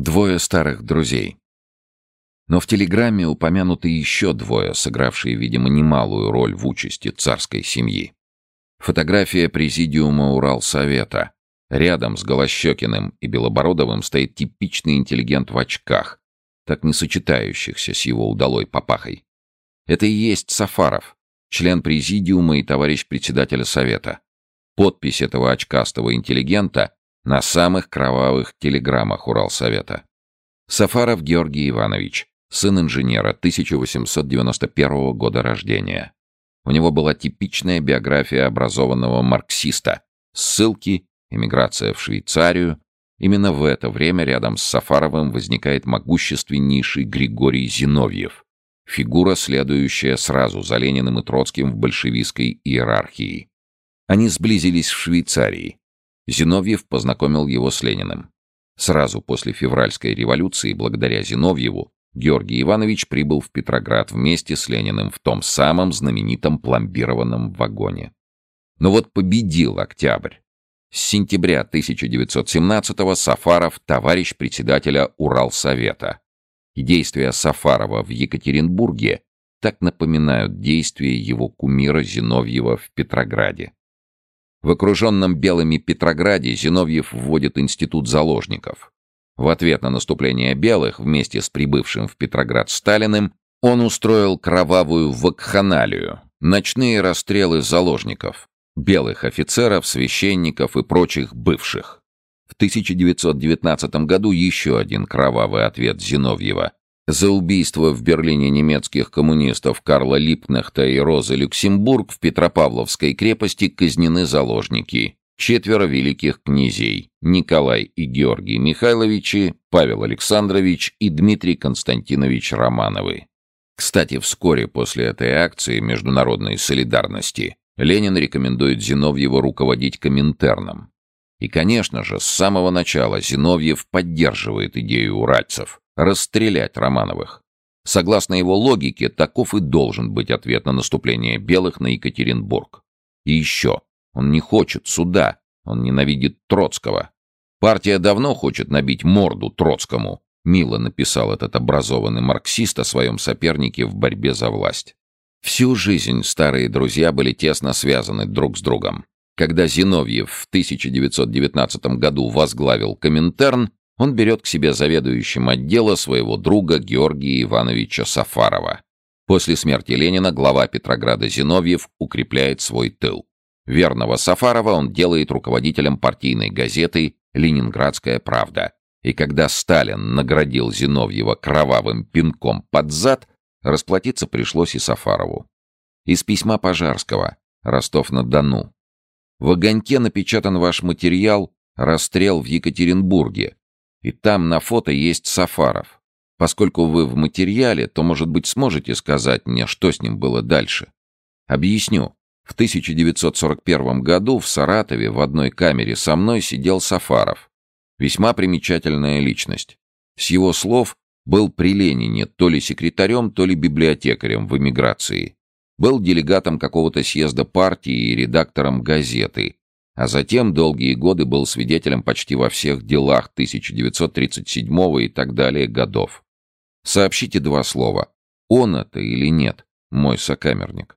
Двое старых друзей. Но в телеграмме упомянуты еще двое, сыгравшие, видимо, немалую роль в участи царской семьи. Фотография президиума Уралсовета. Рядом с Голощекиным и Белобородовым стоит типичный интеллигент в очках, так не сочетающихся с его удалой папахой. Это и есть Сафаров, член президиума и товарищ председателя совета. Подпись этого очкастого интеллигента на самых кровавых телеграммах Уралсовета. Сафаров Георгий Иванович, сын инженера, 1891 года рождения. У него была типичная биография образованного марксиста, ссылки, эмиграция в Швейцарию. Именно в это время рядом с Сафаровым возникает могущественнейший Григорий Зиновьев, фигура, следующая сразу за Лениным и Троцким в большевистской иерархии. Они сблизились в Швейцарии. Зиновьев познакомил его с Лениным. Сразу после февральской революции, благодаря Зиновьеву, Георгий Иванович прибыл в Петроград вместе с Лениным в том самом знаменитом пломбированном вагоне. Но вот победил октябрь. С сентября 1917-го Сафаров – товарищ председателя Уралсовета. И действия Сафарова в Екатеринбурге так напоминают действия его кумира Зиновьева в Петрограде. В окруженном белыми Петрограде Зиновьев вводит институт заложников. В ответ на наступление белых вместе с прибывшим в Петроград Сталиным он устроил кровавую вакханалию, ночные расстрелы заложников, белых офицеров, священников и прочих бывших. В 1919 году еще один кровавый ответ Зиновьева за убийство в Берлине немецких коммунистов Карла Липнахта и Розы Люксембург в Петропавловской крепости казнены заложники. Четверо великих князей – Николай и Георгий Михайловичи, Павел Александрович и Дмитрий Константинович Романовы. Кстати, вскоре после этой акции международной солидарности Ленин рекомендует Зиновьеву руководить Коминтерном. И, конечно же, с самого начала Зиновьев поддерживает идею уральцев расстрелять Романовых. Согласно его логике, таков и должен быть ответ на наступление белых на Екатеринбург. И еще, он не хочет суда, он ненавидит Троцкого. Партия давно хочет набить морду Троцкому, мило написал этот образованный марксист о своем сопернике в борьбе за власть. Всю жизнь старые друзья были тесно связаны друг с другом. Когда Зиновьев в 1919 году возглавил Коминтерн, он берет к себе заведующим отдела своего друга Георгия Ивановича Сафарова. После смерти Ленина глава Петрограда Зиновьев укрепляет свой тыл. Верного Сафарова он делает руководителем партийной газеты «Ленинградская правда». И когда Сталин наградил Зиновьева кровавым пинком под зад, расплатиться пришлось и Сафарову. Из письма Пожарского. Ростов-на-Дону. В огоньке напечатан ваш материал «Расстрел в Екатеринбурге», и там на фото есть Сафаров. Поскольку вы в материале, то, может быть, сможете сказать мне, что с ним было дальше. Объясню. В 1941 году в Саратове в одной камере со мной сидел Сафаров. Весьма примечательная личность. С его слов, был при Ленине то ли секретарем, то ли библиотекарем в эмиграции. Был делегатом какого-то съезда партии и редактором газеты а затем долгие годы был свидетелем почти во всех делах 1937 и так далее годов. Сообщите два слова. Он это или нет, мой сокамерник?